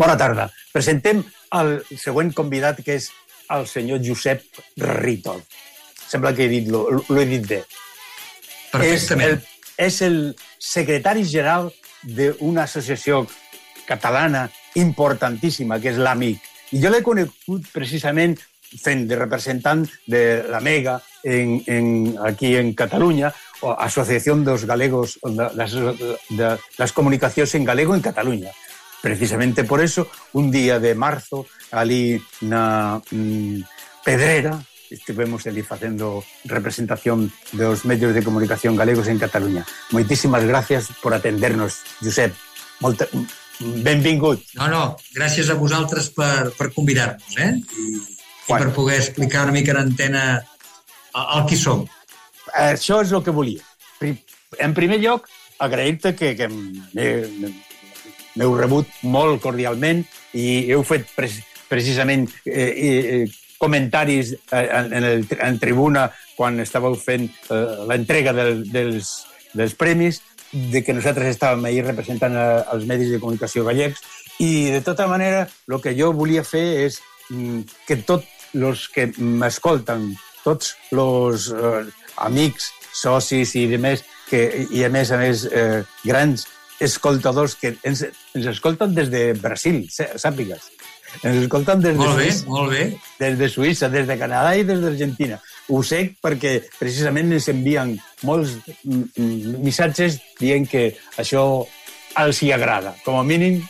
Bona tarda. Presentem el següent convidat, que és el senyor Josep Ritol. Sembla que he dit, lo, lo he dit bé. Perfectament. És el, és el secretari general d'una associació catalana importantíssima, que és l'AMIC. I jo l'he conegut precisament fent de representant de la MEGA en, en, aquí en Catalunya, o Asociació dos Galegos, de, de, de las comunicaciones en galego en Cataluña. Precisamente por eso, un día de marzo, ali na mm, Pedrera, estivemos ali facendo representación dos medios de comunicación galegos en Cataluña. Moitísimas gracias por atendernos, Josep. Molta... Mm, benvingut. No, no, gràcies a vosaltres per, per convidar-nos, eh? I, i per poder explicar una mica en antena el qui som. Això és el que volia. En primer lloc, agrair-te que, que eh, m'heu rebut molt cordialment i heu fet pre precisament eh, eh, comentaris en, en, el, en tribuna quan estàveu fent eh, l'entrega del, dels, dels premis de que nosaltres estàvem ahir representant a, els medis de comunicació gallecs i de tota manera el que jo volia fer és mm, que tots els que m'escolten, tots els eh, amics, socis i demés, que, i a més a més eh, grans escoltadors que ens, ens escolten des de Brasil, sàpigues. Ens escolten des de molt Suïssa, bé, molt bé. des de Suïssa, des de Canadà i des d'Argentina. Ho sé perquè precisament ens envien molts missatges dient que això els hi agrada. Com a mínim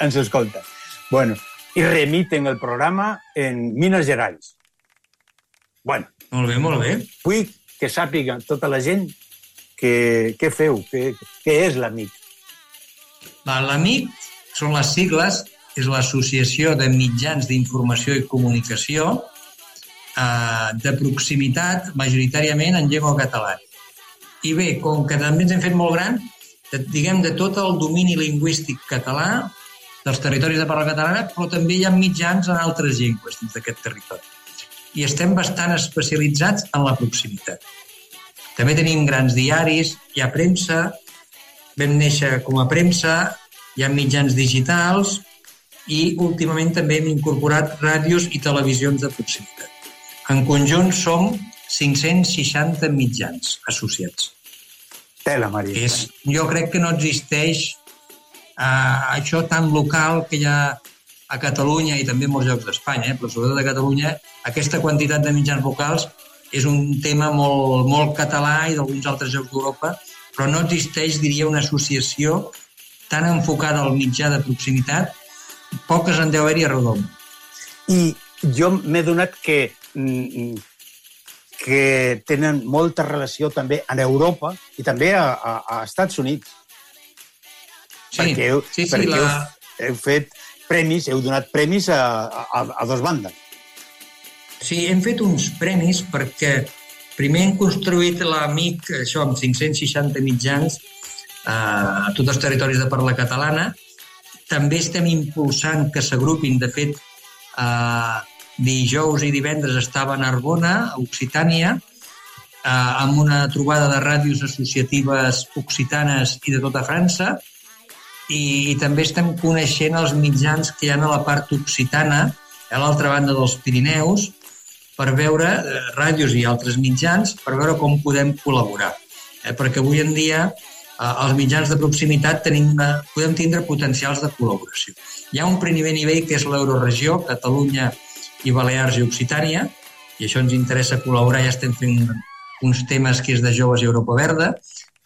ens escolten. Bueno, i remiten el programa en Minas Gerais. Bueno. Molt bé, molt bé. Vull que sàpiga tota la gent que, què feu, què, què és l'AMIC. L'AMIC són les sigles, és l'Associació de Mitjans d'Informació i Comunicació eh, de proximitat, majoritàriament en llengua catalana. I bé, com que també ens hem fet molt gran, diguem, de tot el domini lingüístic català, dels territoris de parla catalana, però també hi ha mitjans en altres llengües dins d'aquest territori. I estem bastant especialitzats en la proximitat. També tenim grans diaris, hi ha premsa, vam néixer com a premsa, hi ha mitjans digitals i últimament també hem incorporat ràdios i televisions de proximitat. En conjunt som 560 mitjans associats. Tela, Maria. És, jo crec que no existeix uh, això tan local que hi ha a Catalunya i també en molts llocs d'Espanya, eh? però sobretot a Catalunya, aquesta quantitat de mitjans locals és un tema molt, molt català i d'alguns altres llocs d'Europa, però no existeix, diria, una associació tan enfocada al mitjà de proximitat, poques en deu haver-hi arreu del món. I jo m'he donat que, que tenen molta relació també en Europa i també a, a, a Estats Units. Sí, perquè heu, sí, sí, perquè la... heu, heu fet premis, heu donat premis a, a, a dos bandes. Sí, hem fet uns premis perquè primer hem construït l'AMIC, això, amb 560 mitjans a tots els territoris de parla catalana. També estem impulsant que s'agrupin, de fet, eh, dijous i divendres estava a Narbona, a Occitània, eh, amb una trobada de ràdios associatives occitanes i de tota França, i, i també estem coneixent els mitjans que hi ha a la part occitana, a l'altra banda dels Pirineus, per veure eh, ràdios i altres mitjans, per veure com podem col·laborar. Eh, perquè avui en dia eh, els mitjans de proximitat tenim una, podem tindre potencials de col·laboració. Hi ha un primer nivell que és l'Euroregió, Catalunya i Balears i Occitània, i això ens interessa col·laborar, ja estem fent uns temes que és de joves i Europa Verda.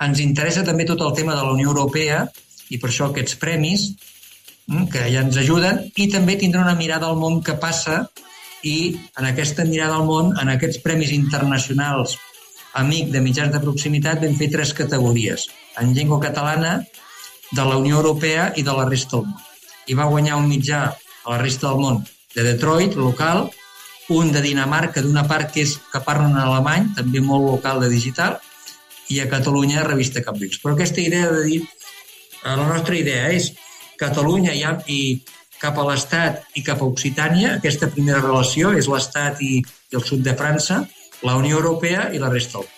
Ens interessa també tot el tema de la Unió Europea i per això aquests premis mm, que ja ens ajuden i també tindrà una mirada al món que passa i en aquesta mirada al món, en aquests premis internacionals amic de mitjans de proximitat vam fer tres categories, en llengua catalana, de la Unió Europea i de la resta del món. I va guanyar un mitjà a la resta del món de Detroit, local, un de Dinamarca, d'una part que és que parlen en alemany, també molt local de digital, i a Catalunya, revista Cambrils. Però aquesta idea de dir, la nostra idea és Catalunya i, i cap a l'Estat i cap a Occitània, aquesta primera relació és l'Estat i, i el sud de França, la Unió Europea i la resta del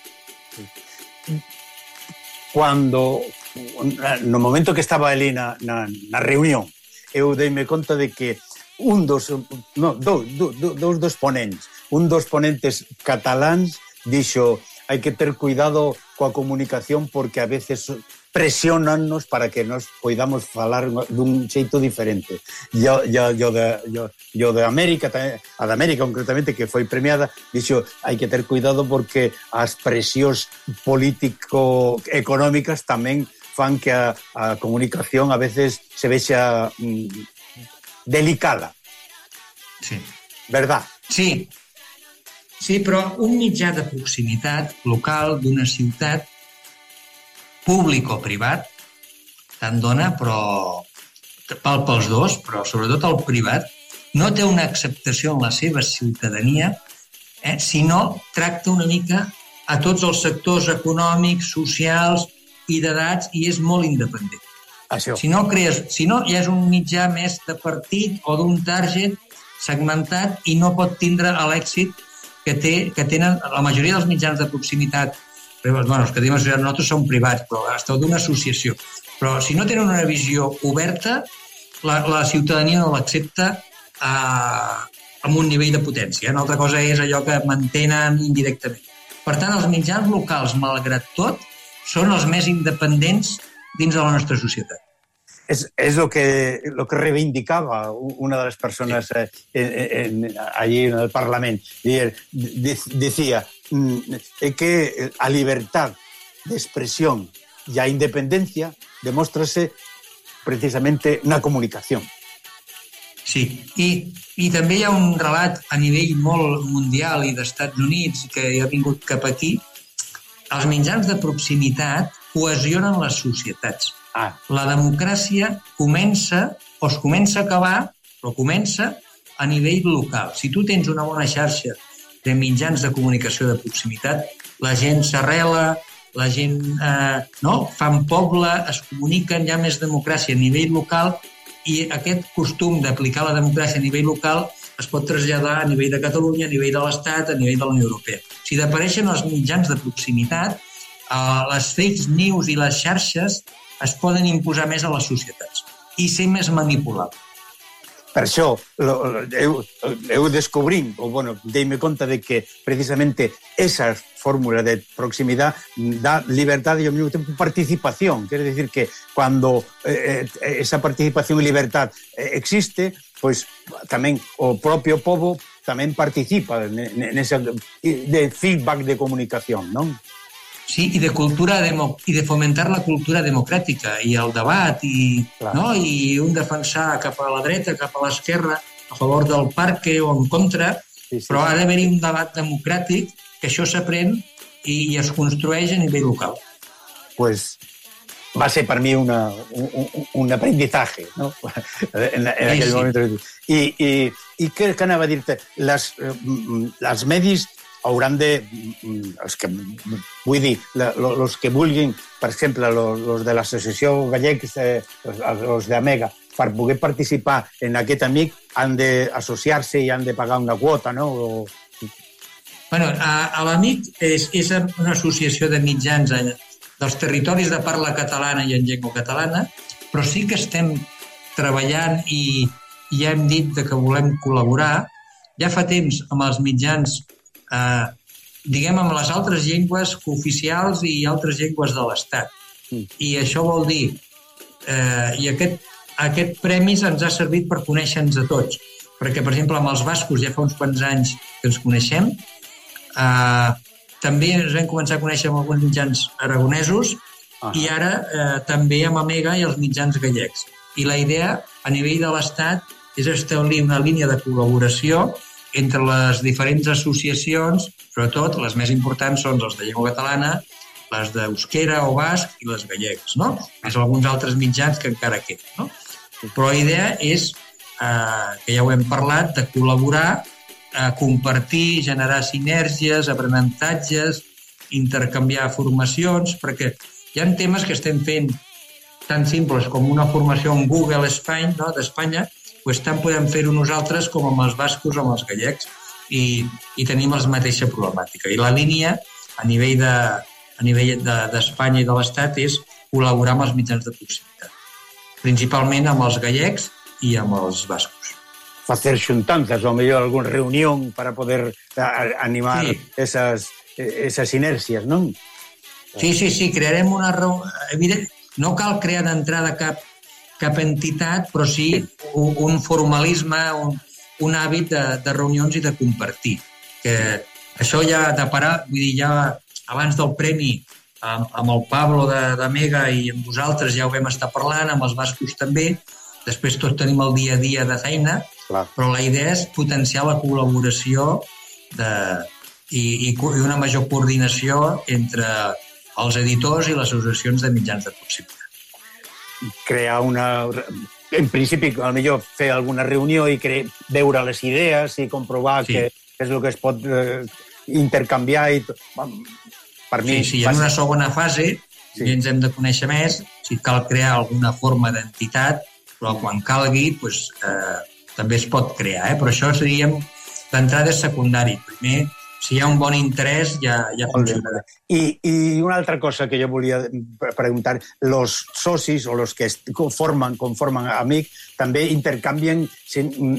Cuando, no momento que estaba ali na, na, na reunión, eu dei-me conta de que un dos, no, do, do, do, dos dos ponentes, un dos ponentes cataláns dixo hai que ter cuidado coa comunicación porque a veces presionannos para que nos poidamos falar dun xeito diferente. Yo, yo, yo, de, yo, yo de América, a de América concretamente, que foi premiada, dixo, hai que ter cuidado porque as presións político-económicas tamén fan que a, a comunicación a veces se vexa mm, delicada. Sí. Verdad? Sí. Sí, però un mitjà de proximitat local d'una ciutat públic o privat, tant dona, però val pels dos, però sobretot el privat, no té una acceptació en la seva ciutadania eh, si no tracta una mica a tots els sectors econòmics, socials i d'edats i és molt independent. Això. Si no, crees, si no, ja és un mitjà més de partit o d'un target segmentat i no pot tindre l'èxit que, té, que tenen la majoria dels mitjans de proximitat bueno, els que tenim associats nosaltres són privats, però esteu d'una associació. Però si no tenen una visió oberta, la, la ciutadania no l'accepta a, amb un nivell de potència. Una altra cosa és allò que mantenen indirectament. Per tant, els mitjans locals, malgrat tot, són els més independents dins de la nostra societat. És, és lo, que, lo que reivindicava una de les persones eh, en, en, allí en el Parlament. Decía, Mm, que a libertad de expresión y a independencia demóstrase precisamente una comunicación. Sí, i, i també hi ha un relat a nivell molt mundial i d'Estats Units que ha vingut cap aquí. Els mitjans de proximitat cohesionen les societats. Ah. La democràcia comença, o es comença a acabar, però comença a nivell local. Si tu tens una bona xarxa de mitjans de comunicació de proximitat, la gent s'arrela, la gent eh, no? fan poble, es comuniquen, hi ha més democràcia a nivell local i aquest costum d'aplicar la democràcia a nivell local es pot traslladar a nivell de Catalunya, a nivell de l'Estat, a nivell de la Unió Europea. Si desapareixen els mitjans de proximitat, les fake news i les xarxes es poden imposar més a les societats i ser més manipulables. Per això lo, eu, eu descubrín, ou bueno, deime conta de que precisamente esa fórmula de proximidad dá liberdade e ao mesmo tempo participación. Quer decir que cando eh, eh, esa participación e libertad eh, existe, pois tamén o propio povo tamén participa nese feedback de comunicación, non? Sí, i de cultura demo, i de fomentar la cultura democràtica i el debat i, Clar. no? i un defensar cap a la dreta, cap a l'esquerra, a favor del parc o en contra, sí, sí, però ha d'haver-hi un debat democràtic que això s'aprèn i, i es construeix a nivell local. Pues va ser per mi una, un, un aprendizaje, no? en, en aquell sí, sí. moment. I, i, i què, què anava a dir-te? Les, eh, les medis hauran de... Mm, els que, vull dir, els que vulguin, per exemple, els de l'associació Gallecs, eh, els d'Amega, per poder participar en aquest amic han d'associar-se i han de pagar una quota, no? O... Bueno, a, a l'AMIC és, és una associació de mitjans eh, dels territoris de parla catalana i en llengua catalana, però sí que estem treballant i, i ja hem dit que volem col·laborar ja fa temps amb els mitjans eh, diguem, amb les altres llengües oficials i altres llengües de l'Estat. Mm. I això vol dir, eh, i aquest, aquest premi ens ha servit per conèixer-nos a tots, perquè, per exemple, amb els bascos ja fa uns quants anys que ens coneixem, eh, també ens vam començar a conèixer amb alguns mitjans aragonesos -huh. i ara eh, també amb Amega i els mitjans gallecs. I la idea, a nivell de l'Estat, és establir una línia de col·laboració entre les diferents associacions, sobretot les més importants són les de llengua catalana, les d'Euskera o Basc i les gallecs, no? Més alguns altres mitjans que encara queden, no? Però la idea és, eh, que ja ho hem parlat, de col·laborar, eh, compartir, generar sinergies, aprenentatges, intercanviar formacions, perquè hi ha temes que estem fent tan simples com una formació en Google Espanya, no? d'Espanya, pues, tant podem fer-ho nosaltres com amb els bascos o amb els gallecs i, i tenim la mateixa problemàtica. I la línia a nivell de, a nivell d'Espanya de, i de l'Estat és col·laborar amb els mitjans de proximitat. Principalment amb els gallecs i amb els bascos. Facer xuntanzas, ou mellor algún reunión para poder animar sí. esas, esas inercias, non? Sí, sí, sí, crearem una... Evident, no cal crear d'entrada cap, cap entitat, però sí un, un formalisme, un, un hàbit de, de reunions i de compartir. Que això ja de parar, vull dir, ja abans del premi amb, amb el Pablo de, de Mega i amb vosaltres ja ho vam estar parlant, amb els bascos també, després tots tenim el dia a dia de feina, Clar. però la idea és potenciar la col·laboració de, i, i, i una major coordinació entre els editors i les associacions de mitjans de proximitat. Crear una... En principi, millor fer alguna reunió i cre... veure les idees i comprovar sí. que, és el que es pot eh, intercanviar i per mi... Sí, sí, en una segona fase sí. i ens hem de conèixer més, si cal crear alguna forma d'entitat, però quan calgui pues, eh, també es pot crear. Eh? Però això seria d'entrada secundari. Primer, si hi ha un bon interès, ja, ja funcionarà. I, I una altra cosa que jo volia preguntar, los socis o los que conformen, conformen amic també intercanvien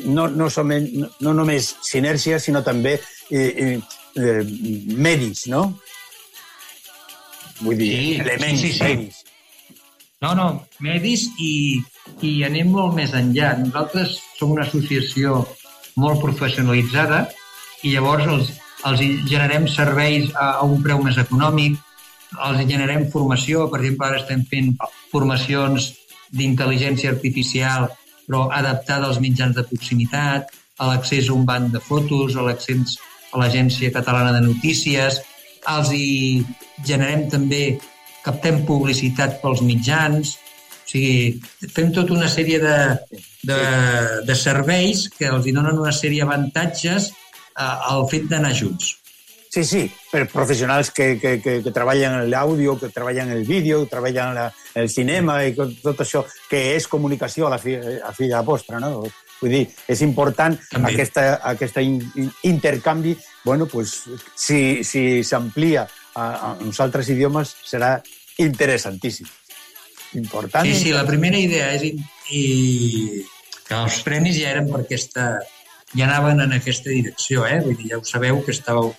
no, no, somen, no, no només sinèrgia, sinó també eh, eh, medis, no? Vull dir, sí, elements sí, sí, sí. medis. No, no, medis i, i anem molt més enllà. Nosaltres som una associació molt professionalitzada i llavors els, els generem serveis a, a un preu més econòmic, els generem formació, per exemple, ara estem fent formacions d'intel·ligència artificial però adaptada als mitjans de proximitat, a l'accés a un banc de fotos, a l'accés a l'Agència Catalana de Notícies, els hi generem també, captem publicitat pels mitjans, o sigui, fem tota una sèrie de, de, de serveis que els hi donen una sèrie d'avantatges eh, al fet d'anar junts. Sí, sí, per professionals que, que, que, que treballen en l'àudio, que treballen en el vídeo, que treballen en la, el cinema i tot això, que és comunicació a la fi, a fi de la postra, no? Vull dir, és important També. aquesta, aquesta in, intercanvi. Bueno, pues, si s'amplia si a, a uns altres idiomes serà interessantíssim. Important. Sí, sí, la primera idea és i, que els premis ja eren per aquesta... ja anaven en aquesta direcció, eh? Vull dir, ja ho sabeu que estàveu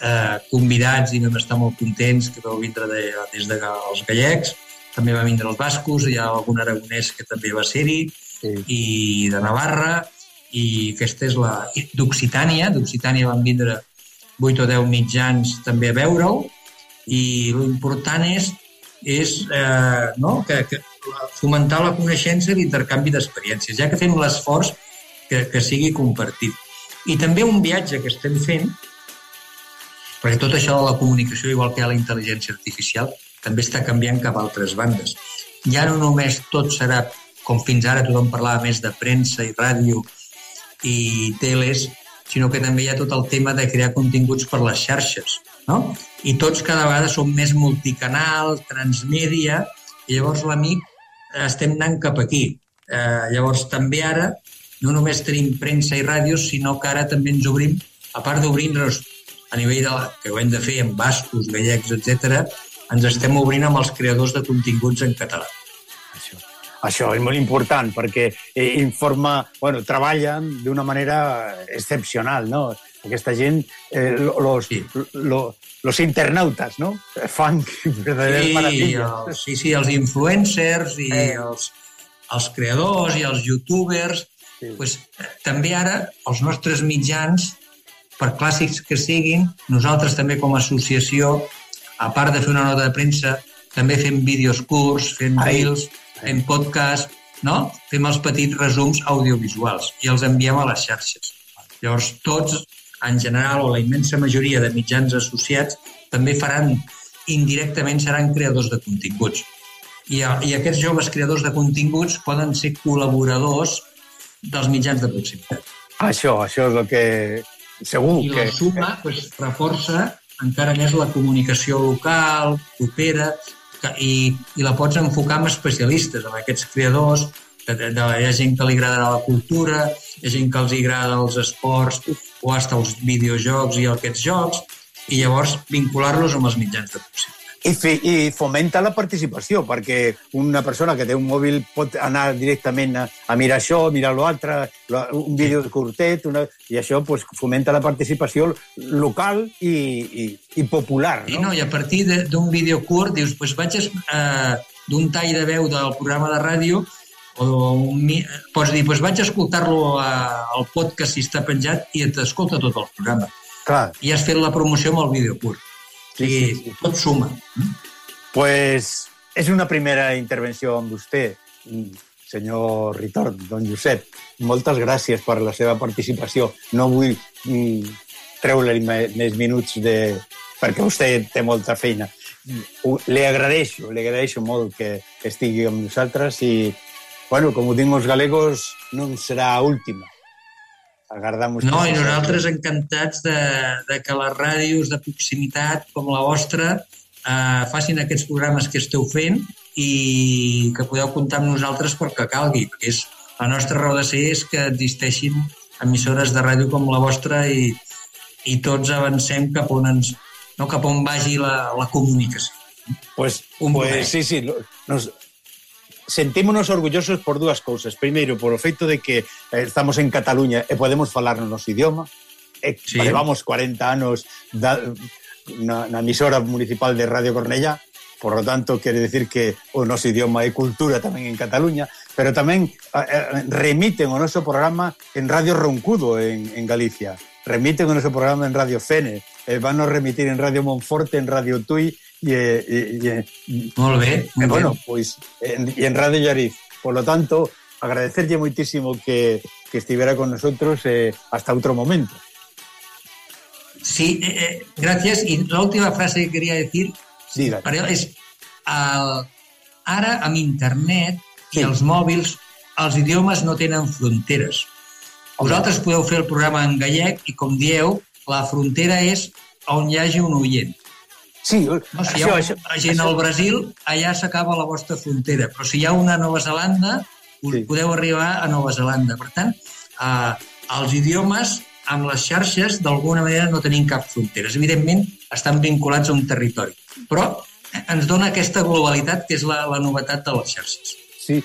eh, convidats i vam estar molt contents que vau vindre de, des de els gallecs, també va vindre els bascos, hi ha algun aragonès que també va ser-hi, sí. i de Navarra, i aquesta és la... d'Occitània, d'Occitània van vindre 8 o 10 mitjans també a veure-ho, i l'important és, és eh, no? que, que fomentar la coneixença i l'intercanvi d'experiències, ja que fem l'esforç que, que sigui compartit. I també un viatge que estem fent, perquè tot això de la comunicació, igual que la intel·ligència artificial, també està canviant cap a altres bandes. Ja no només tot serà com fins ara tothom parlava més de premsa i ràdio i teles, sinó que també hi ha tot el tema de crear continguts per les xarxes. No? I tots cada vegada som més multicanal, transmèdia, i llavors l'amic estem anant cap aquí. Eh, llavors també ara no només tenim premsa i ràdios, sinó que ara també ens obrim, a part d'obrir-nos a nivell de, que ho hem de fer amb bascos, gallecs, etc, ens estem obrint amb els creadors de continguts en català. Això és molt important perquè eh, informa, bueno, treballen d'una manera excepcional, no? Aquesta gent, eh, los, sí. lo, los internautas, no? Fan verdaderes sí, meravelles. sí, sí, els influencers i eh. els, els creadors i els youtubers. Sí. Pues, també ara els nostres mitjans, per clàssics que siguin, nosaltres també com a associació, a part de fer una nota de premsa, també fem vídeos curts, fem Ai. reels, fem podcast, no? fem els petits resums audiovisuals i els enviem a les xarxes. Llavors, tots, en general, o la immensa majoria de mitjans associats, també faran, indirectament, seran creadors de continguts. I, I aquests joves creadors de continguts poden ser col·laboradors dels mitjans de proximitat. Això, això és el que segur I que... I la suma pues, reforça encara més la comunicació local, propera, i, i la pots enfocar amb especialistes, amb aquests creadors, que de, de, hi ha gent que li agradarà la cultura, hi ha gent que els agrada els esports o hasta els videojocs i aquests jocs, i llavors vincular-los amb els mitjans de proximitat. I, fe, i fomenta la participació, perquè una persona que té un mòbil pot anar directament a, a mirar això, a mirar l'altre, un vídeo curtet, una, i això pues, fomenta la participació local i, i, i popular. No? I, no, I a partir d'un vídeo curt dius, pues vaig eh, d'un tall de veu del programa de ràdio o un, pots dir, pues vaig escoltar-lo al podcast si està penjat i t'escolta tot el programa. Clar. I has fet la promoció amb el vídeo curt. Sí, sí, sí. tot suma. Pues és una primera intervenció amb vostè, senyor Ritorn, don Josep. Moltes gràcies per la seva participació. No vull mm, treure-li més minuts de... perquè vostè té molta feina. Le agraeixo, le agraeixo molt que estigui amb nosaltres i, bueno, com ho diuen els galegos, no serà última. Agardamos no, i nosaltres encantats de, de que les ràdios de proximitat com la vostra eh, facin aquests programes que esteu fent i que podeu comptar amb nosaltres perquè calgui, perquè és, la nostra raó de ser és que existeixin emissores de ràdio com la vostra i, i tots avancem cap on, ens, no, cap on vagi la, la comunicació. Pues, pues sí, sí. Nos, sentímonos orgullosos por dúas cousas. Primeiro, por o feito de que eh, estamos en Cataluña e podemos falar no noso idioma. E sí. Levamos 40 anos da, na, na emisora municipal de Radio Cornella. por lo tanto, quere decir que o noso idioma é cultura tamén en Cataluña, pero tamén remiten o noso programa en Radio Roncudo en, en Galicia, remiten o noso programa en Radio Fene, eh, van a remitir en Radio Monforte, en Radio Tui, y, y, y, molt bé, molt bueno, bé. pues, en, y en Radio Yariz. Por lo tanto, agradecerle muchísimo que, que estuviera con nosotros eh, hasta otro momento. Sí, eh, eh, gracias. Y la última frase que quería decir Diga. és el, ara amb internet sí. i els mòbils els idiomes no tenen fronteres. Vosaltres podeu fer el programa en gallec i, com dieu, la frontera és on hi hagi un oient. Sí, no, si això, hi ha això, gent això... al Brasil, allà s'acaba la vostra frontera, però si hi ha una a Nova Zelanda, sí. podeu arribar a Nova Zelanda. Per tant, eh, els idiomes amb les xarxes d'alguna manera no tenim cap fronteres. Evidentment, estan vinculats a un territori, però ens dona aquesta globalitat que és la, la novetat de les xarxes. Sí,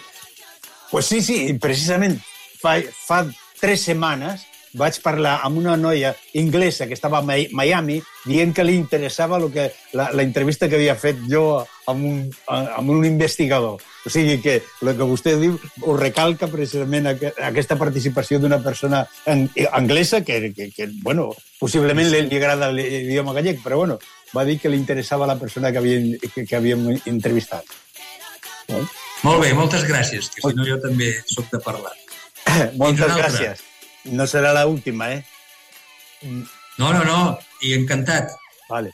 pues sí, sí, precisament fa, fa tres setmanes vaig parlar amb una noia inglesa que estava a Miami dient que li interessava lo que, la, la entrevista que havia fet jo amb un, amb un investigador. O sigui que el que vostè diu ho recalca precisament aquesta participació d'una persona anglesa que, que, que bueno, possiblement li, li agrada l'idioma gallec, però bueno, va dir que li interessava la persona que havíem, que, que havíem entrevistat. Eh? Molt bé, moltes gràcies, que si no jo també sóc de parlar. moltes gràcies. No serà la última, eh? No, no, no. I encantat. Vale.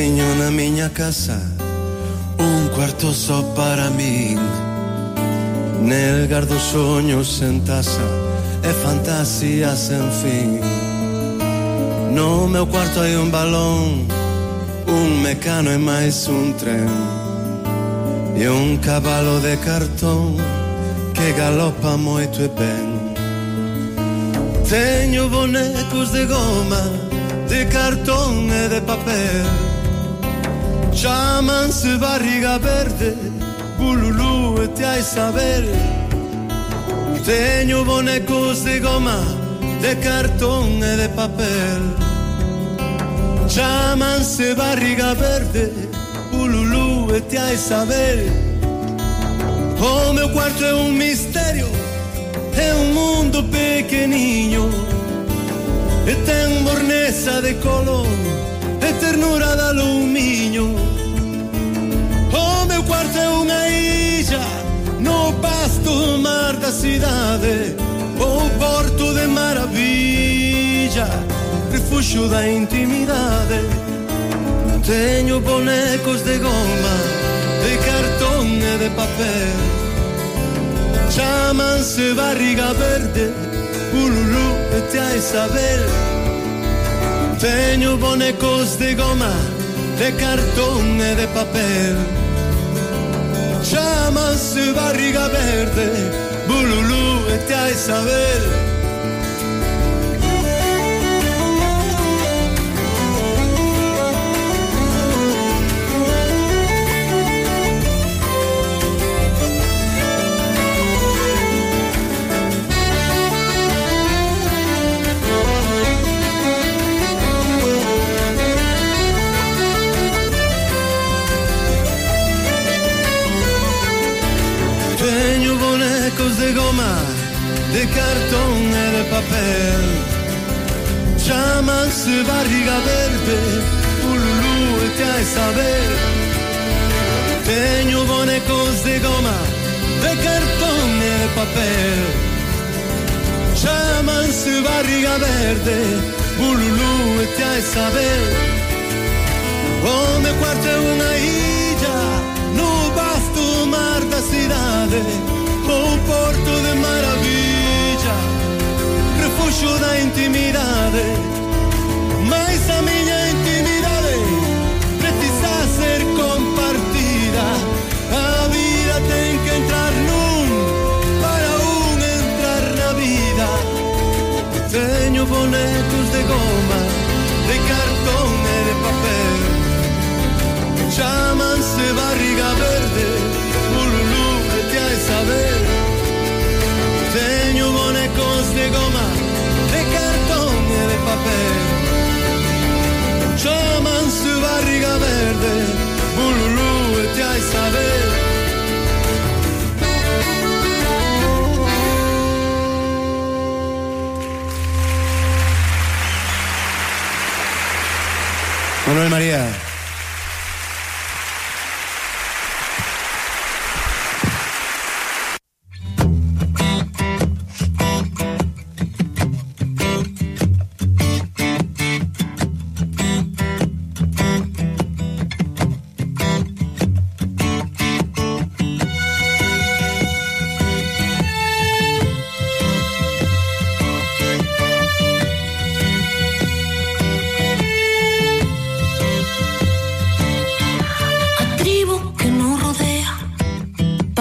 teño na miña casa un cuarto só para min. Nel gardo soños sen tasa e fantasías sen fin. No meu cuarto hai un balón, un mecano e máis un tren. E un cabalo de cartón que galopa moito e ben. Teño bonecos de goma, de cartón e de papel. Chamanse barriga verde Bululú e te hai saber Teño bonecos de goma De cartón e de papel. Chamanse barriga verde Bululú e te hai saber O meu cuarto é un misterio É un mundo pequeniño E ten borneza de color ternura da lumiño O meu cuarto é unha illa No vasto mar da cidade O porto de maravilla Refuxo da intimidade. Teño bonecos de goma De cartón e de papel. Chamanse barriga verde Ululú e a Isabel. Teño bonecos de goma De cartón e de papel. Chamase barriga verde Bululú e a Isabel. Cartón e de papel. Chamanse barriga verde, ululú e te hai saber. Teño bonecos de goma, de cartón de papel. Chamanse barriga verde, ululú e te hai saber cuarto é unha illa no vasto mar da cidade fuxo da intimidade Mais a miña intimidade precisa ser compartida. A vida ten que entrar nun para un entrar na vida. Teño bonecos de goma, de cartón e de papel. Chamanse barriga verde. saber. Manuel María.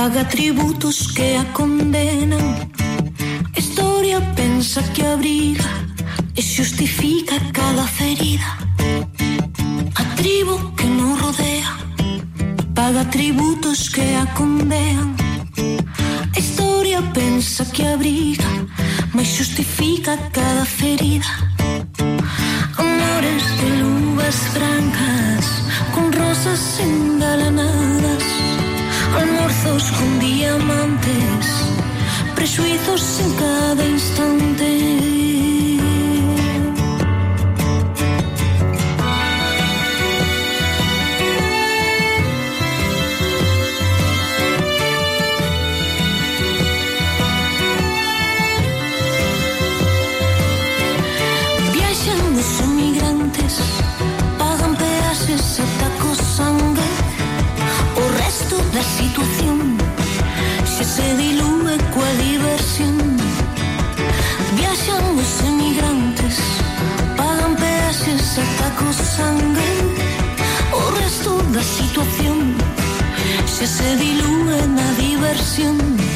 paga tributos que a condenan. A historia pensa que abriga e xustifica cada ferida. A tribo que non rodea paga tributos que a condenan A historia pensa que abriga Ojos con diamantes, presuizos en cada instante. 见你